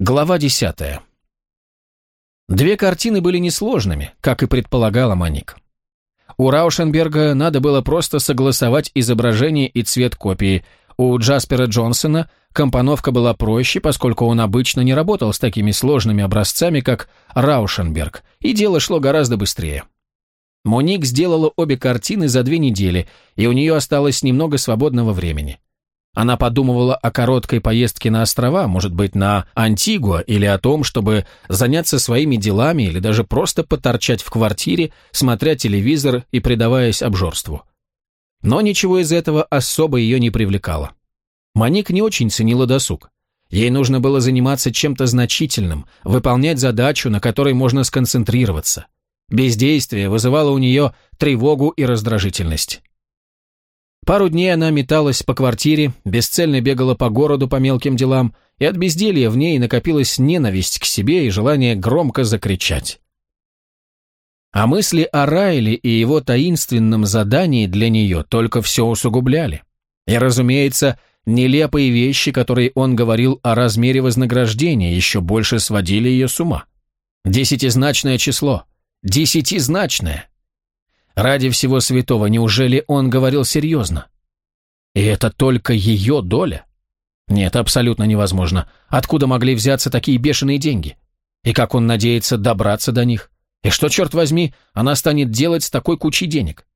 Глава десятая. Две картины были несложными, как и предполагала Маник. У Раушенберга надо было просто согласовать изображение и цвет копии. У Джаспера Джонсона компоновка была проще, поскольку он обычно не работал с такими сложными образцами, как Раушенберг, и дело шло гораздо быстрее. Моник сделала обе картины за две недели, и у нее осталось немного свободного времени. Она подумывала о короткой поездке на острова, может быть, на Антигуа, или о том, чтобы заняться своими делами, или даже просто поторчать в квартире, смотря телевизор и предаваясь обжорству. Но ничего из этого особо ее не привлекало. Маник не очень ценила досуг. Ей нужно было заниматься чем-то значительным, выполнять задачу, на которой можно сконцентрироваться. Бездействие вызывало у нее тревогу и раздражительность. Пару дней она металась по квартире, бесцельно бегала по городу по мелким делам, и от безделья в ней накопилась ненависть к себе и желание громко закричать. А мысли о Райле и его таинственном задании для нее только все усугубляли. И, разумеется, нелепые вещи, которые он говорил о размере вознаграждения, еще больше сводили ее с ума. Десятизначное число. Десятизначное. Ради всего святого, неужели он говорил серьезно? И это только ее доля? Нет, абсолютно невозможно. Откуда могли взяться такие бешеные деньги? И как он надеется добраться до них? И что, черт возьми, она станет делать с такой кучей денег?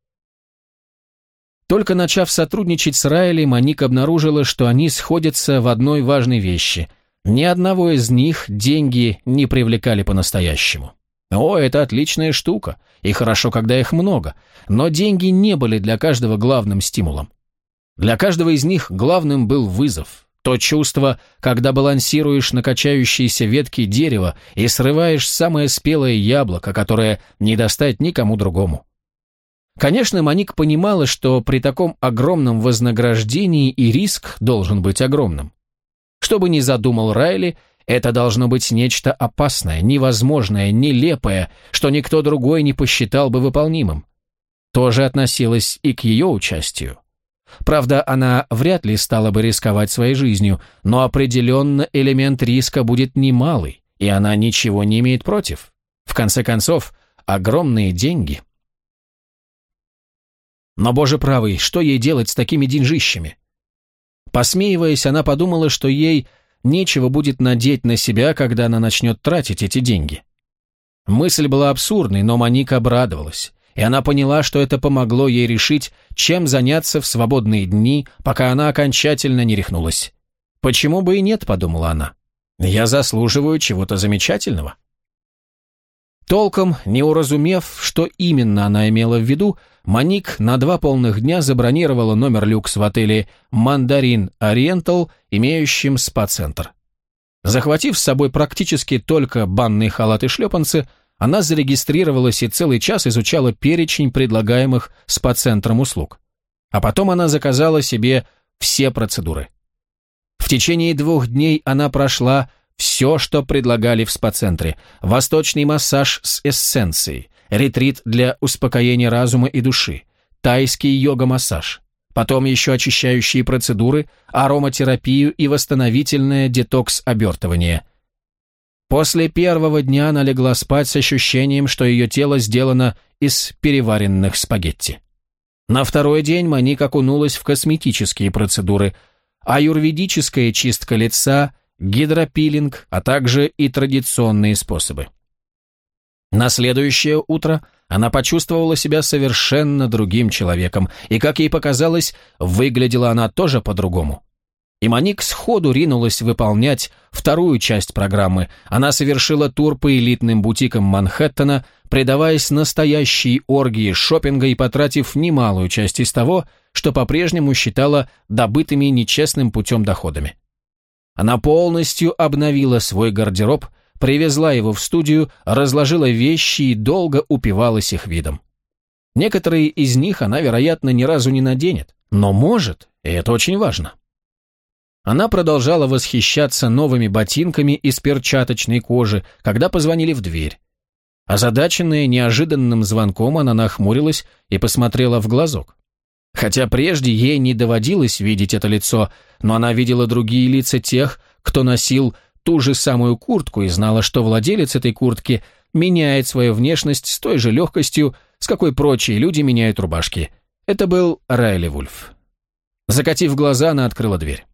Только начав сотрудничать с Райли, Моник обнаружила, что они сходятся в одной важной вещи. Ни одного из них деньги не привлекали по-настоящему. О, это отличная штука, и хорошо, когда их много, но деньги не были для каждого главным стимулом. Для каждого из них главным был вызов, то чувство, когда балансируешь на качающейся ветке дерева и срываешь самое спелое яблоко, которое не достать никому другому. Конечно, Моник понимала, что при таком огромном вознаграждении и риск должен быть огромным. Что бы ни задумал Райли, это должно быть нечто опасное, невозможное, нелепое, что никто другой не посчитал бы выполнимым. Тоже относилось и к ее участию. Правда, она вряд ли стала бы рисковать своей жизнью, но определенно элемент риска будет немалый, и она ничего не имеет против. В конце концов, огромные деньги. Но, боже правый, что ей делать с такими деньжищами? Посмеиваясь, она подумала, что ей нечего будет надеть на себя, когда она начнет тратить эти деньги. Мысль была абсурдной, но Моника обрадовалась, и она поняла, что это помогло ей решить, чем заняться в свободные дни, пока она окончательно не рехнулась. «Почему бы и нет?» – подумала она. «Я заслуживаю чего-то замечательного». Толком, не уразумев, что именно она имела в виду, Моник на два полных дня забронировала номер люкс в отеле «Мандарин Ориентал», имеющем спа-центр. Захватив с собой практически только банные халаты и шлепанцы, она зарегистрировалась и целый час изучала перечень предлагаемых спа-центром услуг. А потом она заказала себе все процедуры. В течение двух дней она прошла все, что предлагали в спа-центре. Восточный массаж с эссенцией, ретрит для успокоения разума и души, тайский йога-массаж, потом еще очищающие процедуры, ароматерапию и восстановительное детокс-обертывание. После первого дня она легла спать с ощущением, что ее тело сделано из переваренных спагетти. На второй день Моник окунулась в косметические процедуры, аюрведическая чистка лица – гидропилинг, а также и традиционные способы. На следующее утро она почувствовала себя совершенно другим человеком, и, как ей показалось, выглядела она тоже по-другому. И Моник сходу ринулась выполнять вторую часть программы. Она совершила тур по элитным бутикам Манхэттена, предаваясь настоящей оргии шопинга и потратив немалую часть из того, что по-прежнему считала добытыми нечестным путем доходами. Она полностью обновила свой гардероб, привезла его в студию, разложила вещи и долго упивалась их видом. Некоторые из них она, вероятно, ни разу не наденет, но может, и это очень важно. Она продолжала восхищаться новыми ботинками из перчаточной кожи, когда позвонили в дверь. Озадаченная неожиданным звонком, она нахмурилась и посмотрела в глазок. Хотя прежде ей не доводилось видеть это лицо, но она видела другие лица тех, кто носил ту же самую куртку и знала, что владелец этой куртки меняет свою внешность с той же легкостью, с какой прочие люди меняют рубашки. Это был Райли Вульф. Закатив глаза, она открыла дверь.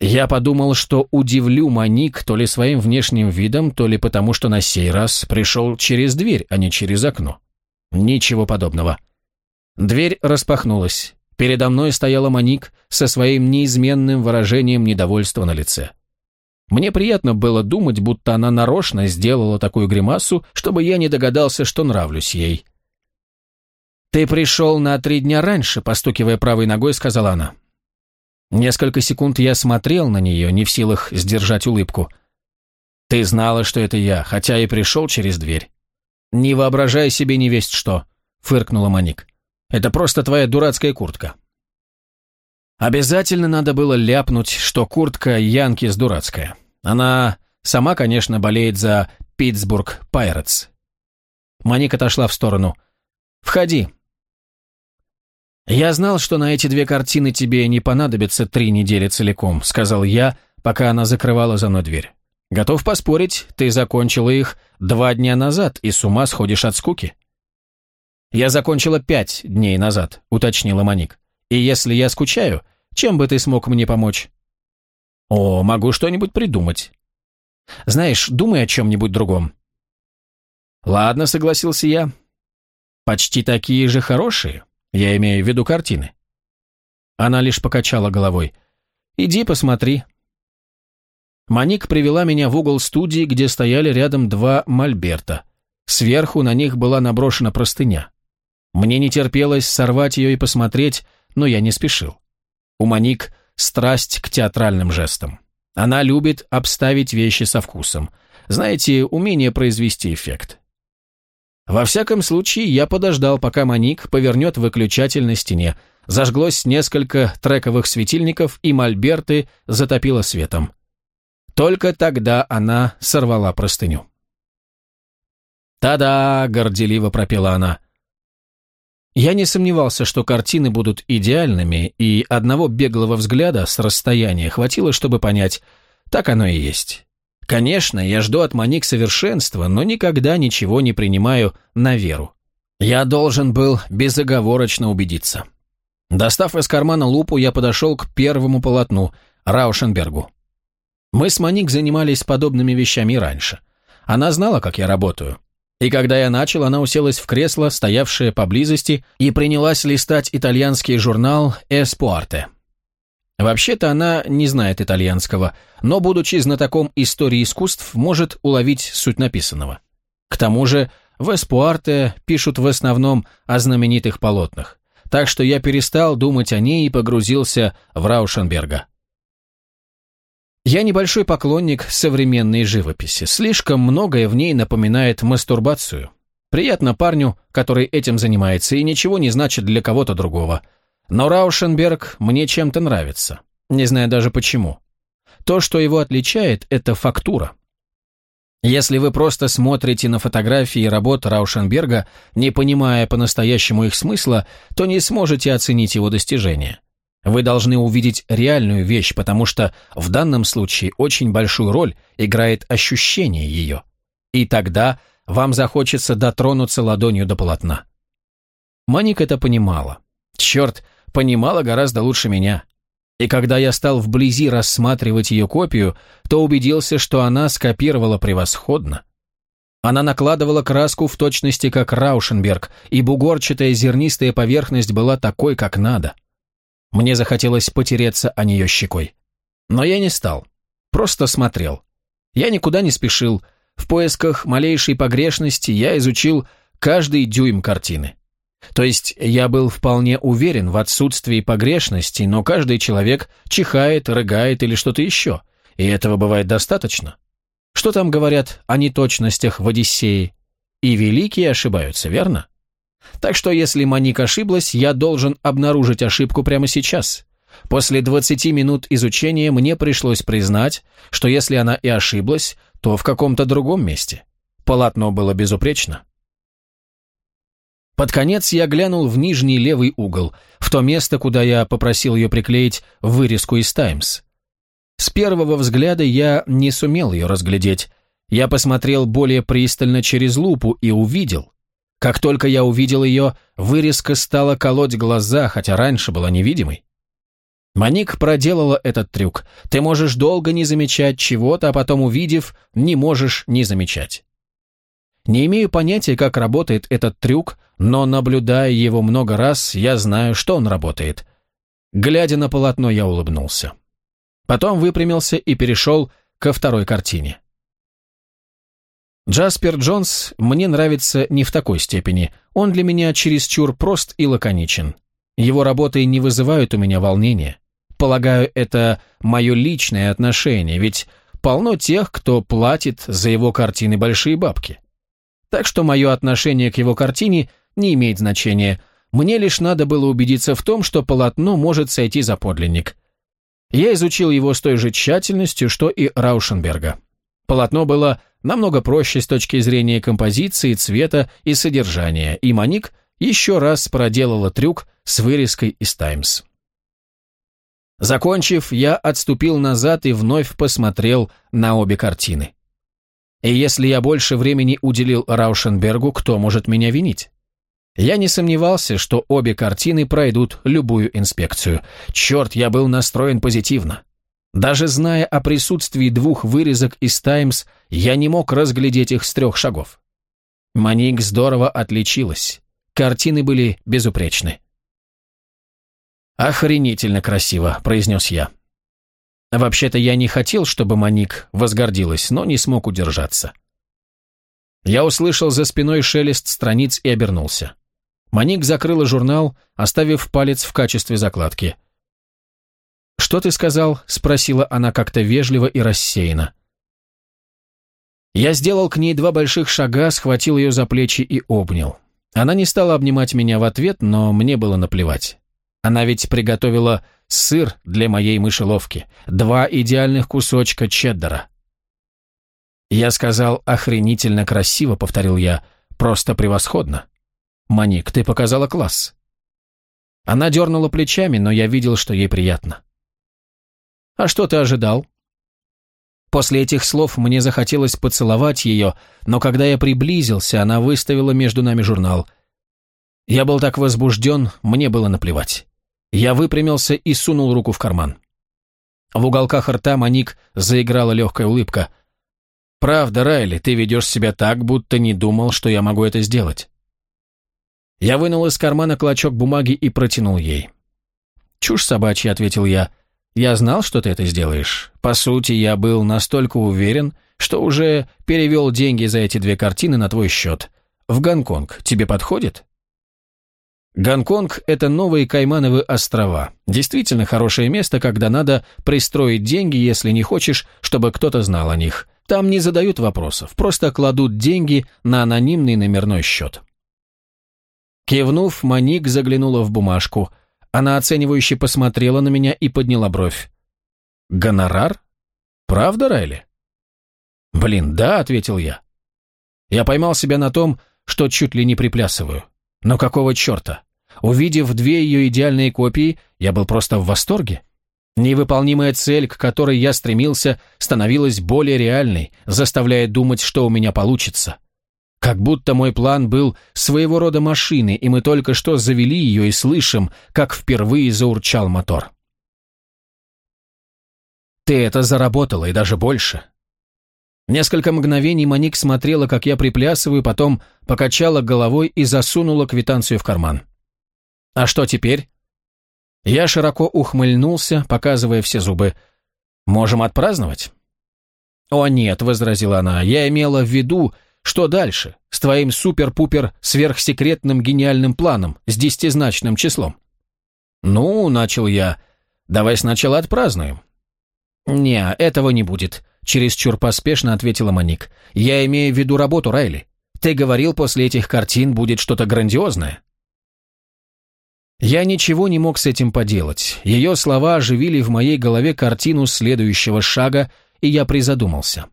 Я подумал, что удивлю Маник то ли своим внешним видом, то ли потому, что на сей раз пришел через дверь, а не через окно. Ничего подобного. Дверь распахнулась. Передо мной стояла Маник со своим неизменным выражением недовольства на лице. Мне приятно было думать, будто она нарочно сделала такую гримасу, чтобы я не догадался, что нравлюсь ей. «Ты пришел на три дня раньше», — постукивая правой ногой, сказала она. Несколько секунд я смотрел на нее, не в силах сдержать улыбку. «Ты знала, что это я, хотя и пришел через дверь». «Не воображай себе не весть что», — фыркнула Маник. Это просто твоя дурацкая куртка». Обязательно надо было ляпнуть, что куртка Янкис дурацкая. Она сама, конечно, болеет за Питтсбург Пайретс. Маник отошла в сторону. «Входи». «Я знал, что на эти две картины тебе не понадобится три недели целиком», сказал я, пока она закрывала за мной дверь. «Готов поспорить, ты закончила их два дня назад и с ума сходишь от скуки». «Я закончила пять дней назад», — уточнила Моник. «И если я скучаю, чем бы ты смог мне помочь?» «О, могу что-нибудь придумать». «Знаешь, думай о чем-нибудь другом». «Ладно», — согласился я. «Почти такие же хорошие, я имею в виду картины». Она лишь покачала головой. «Иди посмотри». Моник привела меня в угол студии, где стояли рядом два мольберта. Сверху на них была наброшена простыня. Мне не терпелось сорвать ее и посмотреть, но я не спешил. У Маник страсть к театральным жестам. Она любит обставить вещи со вкусом. Знаете, умение произвести эффект. Во всяком случае, я подождал, пока Маник повернет выключатель на стене. Зажглось несколько трековых светильников, и мольберты затопило светом. Только тогда она сорвала простыню. «Та-да!» — горделиво пропела она. Я не сомневался, что картины будут идеальными, и одного беглого взгляда с расстояния хватило, чтобы понять, так оно и есть. Конечно, я жду от Моник совершенства, но никогда ничего не принимаю на веру. Я должен был безоговорочно убедиться. Достав из кармана лупу, я подошел к первому полотну, Раушенбергу. Мы с Моник занимались подобными вещами раньше. Она знала, как я работаю. И когда я начал, она уселась в кресло, стоявшее поблизости, и принялась листать итальянский журнал «Эспуарте». Вообще-то она не знает итальянского, но, будучи знатоком истории искусств, может уловить суть написанного. К тому же в «Эспуарте» пишут в основном о знаменитых полотнах, так что я перестал думать о ней и погрузился в Раушенберга. Я небольшой поклонник современной живописи. Слишком многое в ней напоминает мастурбацию. Приятно парню, который этим занимается, и ничего не значит для кого-то другого. Но Раушенберг мне чем-то нравится. Не знаю даже почему. То, что его отличает, это фактура. Если вы просто смотрите на фотографии работ Раушенберга, не понимая по-настоящему их смысла, то не сможете оценить его достижения. Вы должны увидеть реальную вещь, потому что в данном случае очень большую роль играет ощущение ее. И тогда вам захочется дотронуться ладонью до полотна. Маник это понимала. Черт, понимала гораздо лучше меня. И когда я стал вблизи рассматривать ее копию, то убедился, что она скопировала превосходно. Она накладывала краску в точности, как Раушенберг, и бугорчатая зернистая поверхность была такой, как надо. Мне захотелось потереться о нее щекой. Но я не стал. Просто смотрел. Я никуда не спешил. В поисках малейшей погрешности я изучил каждый дюйм картины. То есть я был вполне уверен в отсутствии погрешностей, но каждый человек чихает, рыгает или что-то еще, и этого бывает достаточно. Что там говорят о неточностях в Одиссее? И великие ошибаются, верно? Так что если Маник ошиблась, я должен обнаружить ошибку прямо сейчас. После 20 минут изучения мне пришлось признать, что если она и ошиблась, то в каком-то другом месте. Полотно было безупречно. Под конец я глянул в нижний левый угол, в то место, куда я попросил ее приклеить вырезку из «Таймс». С первого взгляда я не сумел ее разглядеть. Я посмотрел более пристально через лупу и увидел. Как только я увидел ее, вырезка стала колоть глаза, хотя раньше была невидимой. Маник проделала этот трюк. Ты можешь долго не замечать чего-то, а потом, увидев, не можешь не замечать. Не имею понятия, как работает этот трюк, но, наблюдая его много раз, я знаю, что он работает. Глядя на полотно, я улыбнулся. Потом выпрямился и перешел ко второй картине. Джаспер Джонс мне нравится не в такой степени. Он для меня чересчур прост и лаконичен. Его работы не вызывают у меня волнения. Полагаю, это мое личное отношение, ведь полно тех, кто платит за его картины большие бабки. Так что мое отношение к его картине не имеет значения. Мне лишь надо было убедиться в том, что полотно может сойти за подлинник. Я изучил его с той же тщательностью, что и Раушенберга. Полотно было намного проще с точки зрения композиции, цвета и содержания, и Маник еще раз проделала трюк с вырезкой из «Таймс». Закончив, я отступил назад и вновь посмотрел на обе картины. И если я больше времени уделил Раушенбергу, кто может меня винить? Я не сомневался, что обе картины пройдут любую инспекцию. Черт, я был настроен позитивно. Даже зная о присутствии двух вырезок из «Таймс», я не мог разглядеть их с трех шагов. Маник здорово отличилась. Картины были безупречны. «Охренительно красиво», — произнес я. Вообще-то я не хотел, чтобы Маник возгордилась, но не смог удержаться. Я услышал за спиной шелест страниц и обернулся. Маник закрыла журнал, оставив палец в качестве закладки — «Что ты сказал?» – спросила она как-то вежливо и рассеянно. Я сделал к ней два больших шага, схватил ее за плечи и обнял. Она не стала обнимать меня в ответ, но мне было наплевать. Она ведь приготовила сыр для моей мышеловки, два идеальных кусочка чеддера. Я сказал «охренительно красиво», — повторил я, — «просто превосходно». «Маник, ты показала класс». Она дернула плечами, но я видел, что ей приятно. «А что ты ожидал?» После этих слов мне захотелось поцеловать ее, но когда я приблизился, она выставила между нами журнал. Я был так возбужден, мне было наплевать. Я выпрямился и сунул руку в карман. В уголках рта Маник заиграла легкая улыбка. «Правда, Райли, ты ведешь себя так, будто не думал, что я могу это сделать». Я вынул из кармана клочок бумаги и протянул ей. «Чушь собачья», — ответил я. Я знал, что ты это сделаешь. По сути, я был настолько уверен, что уже перевел деньги за эти две картины на твой счет. В Гонконг. Тебе подходит? Гонконг – это новые Каймановы острова. Действительно хорошее место, когда надо пристроить деньги, если не хочешь, чтобы кто-то знал о них. Там не задают вопросов, просто кладут деньги на анонимный номерной счет. Кивнув, Маник заглянула в бумажку – она оценивающе посмотрела на меня и подняла бровь. «Гонорар? Правда, Райли?» «Блин, да», — ответил я. Я поймал себя на том, что чуть ли не приплясываю. Но какого черта? Увидев две ее идеальные копии, я был просто в восторге. Невыполнимая цель, к которой я стремился, становилась более реальной, заставляя думать, что у меня получится. Как будто мой план был своего рода машиной, и мы только что завели ее и слышим, как впервые заурчал мотор. Ты это заработала, и даже больше. Несколько мгновений Моник смотрела, как я приплясываю, потом покачала головой и засунула квитанцию в карман. «А что теперь?» Я широко ухмыльнулся, показывая все зубы. «Можем отпраздновать?» «О нет», — возразила она, — «я имела в виду, что дальше с твоим супер-пупер сверхсекретным гениальным планом с десятизначным числом? Ну, начал я. Давай сначала отпразднуем. Не, этого не будет, чересчур поспешно ответила Моник. Я имею в виду работу, Райли. Ты говорил, после этих картин будет что-то грандиозное. Я ничего не мог с этим поделать. Ее слова оживили в моей голове картину следующего шага, и я призадумался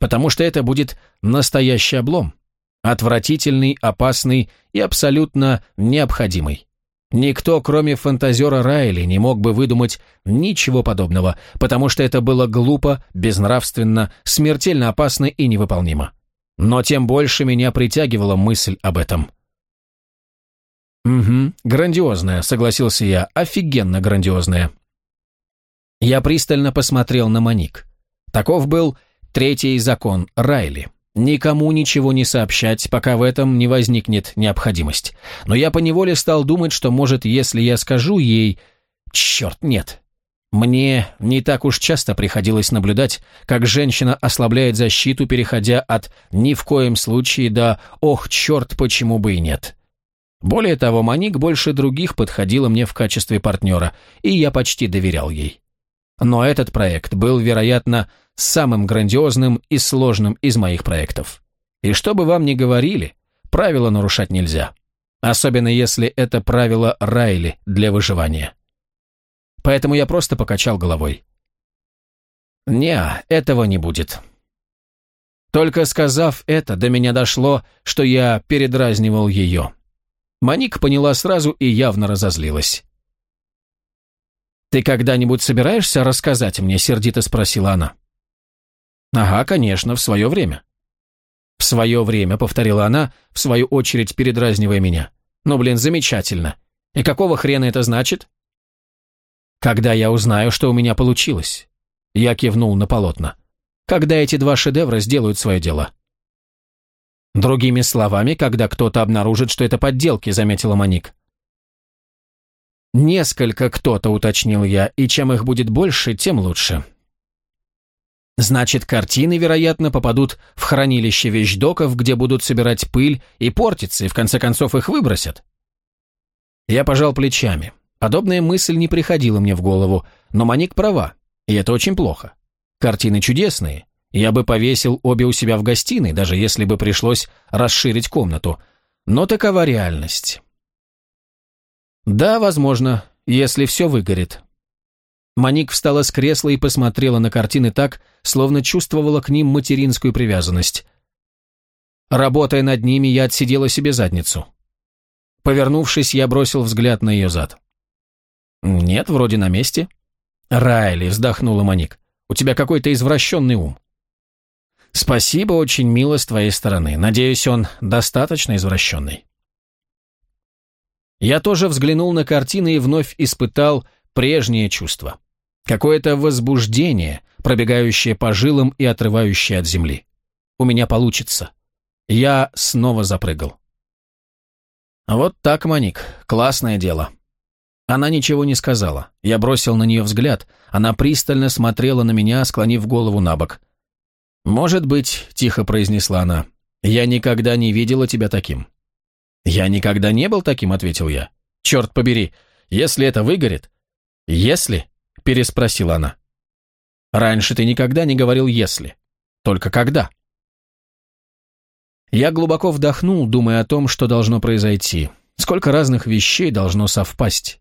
потому что это будет настоящий облом. Отвратительный, опасный и абсолютно необходимый. Никто, кроме фантазера Райли, не мог бы выдумать ничего подобного, потому что это было глупо, безнравственно, смертельно опасно и невыполнимо. Но тем больше меня притягивала мысль об этом. «Угу, грандиозная», — согласился я, — «офигенно грандиозная». Я пристально посмотрел на Моник. Таков был третий закон Райли. Никому ничего не сообщать, пока в этом не возникнет необходимость. Но я поневоле стал думать, что, может, если я скажу ей... Черт, нет. Мне не так уж часто приходилось наблюдать, как женщина ослабляет защиту, переходя от «ни в коем случае» до «ох, черт, почему бы и нет». Более того, Маник больше других подходила мне в качестве партнера, и я почти доверял ей. Но этот проект был, вероятно, самым грандиозным и сложным из моих проектов. И что бы вам ни говорили, правила нарушать нельзя. Особенно если это правило Райли для выживания. Поэтому я просто покачал головой. Не, этого не будет. Только сказав это, до меня дошло, что я передразнивал ее. Маник поняла сразу и явно разозлилась. «Ты когда-нибудь собираешься рассказать мне?» – сердито спросила она. «Ага, конечно, в свое время». «В свое время», — повторила она, в свою очередь передразнивая меня. «Ну, блин, замечательно. И какого хрена это значит?» «Когда я узнаю, что у меня получилось». Я кивнул на полотна. «Когда эти два шедевра сделают свое дело». «Другими словами, когда кто-то обнаружит, что это подделки», — заметила Моник. «Несколько кто-то», — уточнил я, — «и чем их будет больше, тем лучше». Значит, картины, вероятно, попадут в хранилище вещдоков, где будут собирать пыль и портиться, и в конце концов их выбросят. Я пожал плечами. Подобная мысль не приходила мне в голову, но Маник права, и это очень плохо. Картины чудесные. Я бы повесил обе у себя в гостиной, даже если бы пришлось расширить комнату. Но такова реальность. Да, возможно, если все выгорит. Маник встала с кресла и посмотрела на картины так, словно чувствовала к ним материнскую привязанность. Работая над ними, я отсидела себе задницу. Повернувшись, я бросил взгляд на ее зад. «Нет, вроде на месте». «Райли», — вздохнула Маник, — «у тебя какой-то извращенный ум». «Спасибо, очень мило с твоей стороны. Надеюсь, он достаточно извращенный». Я тоже взглянул на картины и вновь испытал прежнее чувство. Какое-то возбуждение, пробегающее по жилам и отрывающее от земли. У меня получится. Я снова запрыгал. Вот так, Маник, классное дело. Она ничего не сказала. Я бросил на нее взгляд. Она пристально смотрела на меня, склонив голову на бок. «Может быть», — тихо произнесла она, — «я никогда не видела тебя таким». «Я никогда не был таким», — ответил я. «Черт побери, если это выгорит, «Если?» – переспросила она. «Раньше ты никогда не говорил «если». Только когда?» Я глубоко вдохнул, думая о том, что должно произойти. Сколько разных вещей должно совпасть.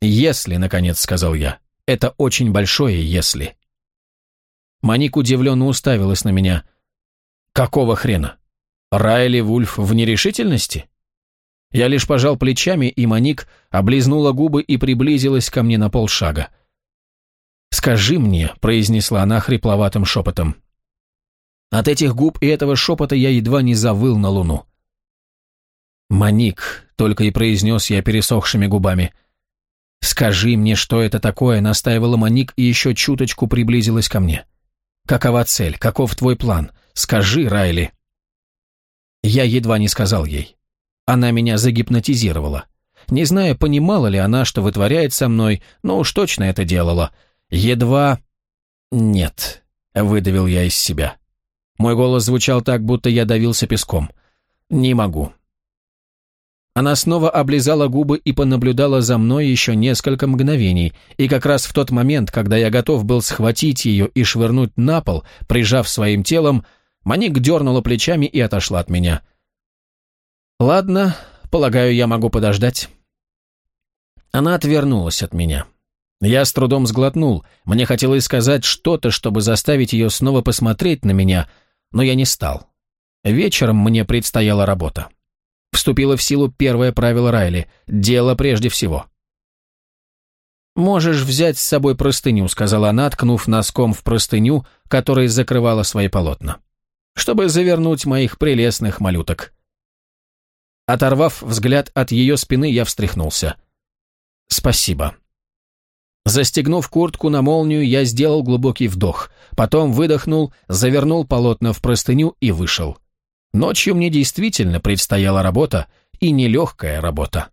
«Если», — наконец сказал я. «Это очень большое «если». Маник удивленно уставилась на меня. «Какого хрена? Райли Вульф в нерешительности?» Я лишь пожал плечами, и Моник облизнула губы и приблизилась ко мне на полшага. «Скажи мне», — произнесла она хрипловатым шепотом. От этих губ и этого шепота я едва не завыл на луну. «Моник», — только и произнес я пересохшими губами. «Скажи мне, что это такое», — настаивала Моник и еще чуточку приблизилась ко мне. «Какова цель? Каков твой план? Скажи, Райли». Я едва не сказал ей. Она меня загипнотизировала. Не знаю, понимала ли она, что вытворяет со мной, но уж точно это делала. Едва... «Нет», — выдавил я из себя. Мой голос звучал так, будто я давился песком. «Не могу». Она снова облизала губы и понаблюдала за мной еще несколько мгновений, и как раз в тот момент, когда я готов был схватить ее и швырнуть на пол, прижав своим телом, Маник дернула плечами и отошла от меня. «Ладно, полагаю, я могу подождать». Она отвернулась от меня. Я с трудом сглотнул. Мне хотелось сказать что-то, чтобы заставить ее снова посмотреть на меня, но я не стал. Вечером мне предстояла работа. Вступило в силу первое правило Райли – дело прежде всего. «Можешь взять с собой простыню», – сказала она, ткнув носком в простыню, которая закрывала свои полотна, «чтобы завернуть моих прелестных малюток». Оторвав взгляд от ее спины, я встряхнулся. «Спасибо». Застегнув куртку на молнию, я сделал глубокий вдох, потом выдохнул, завернул полотна в простыню и вышел. Ночью мне действительно предстояла работа, и нелегкая работа.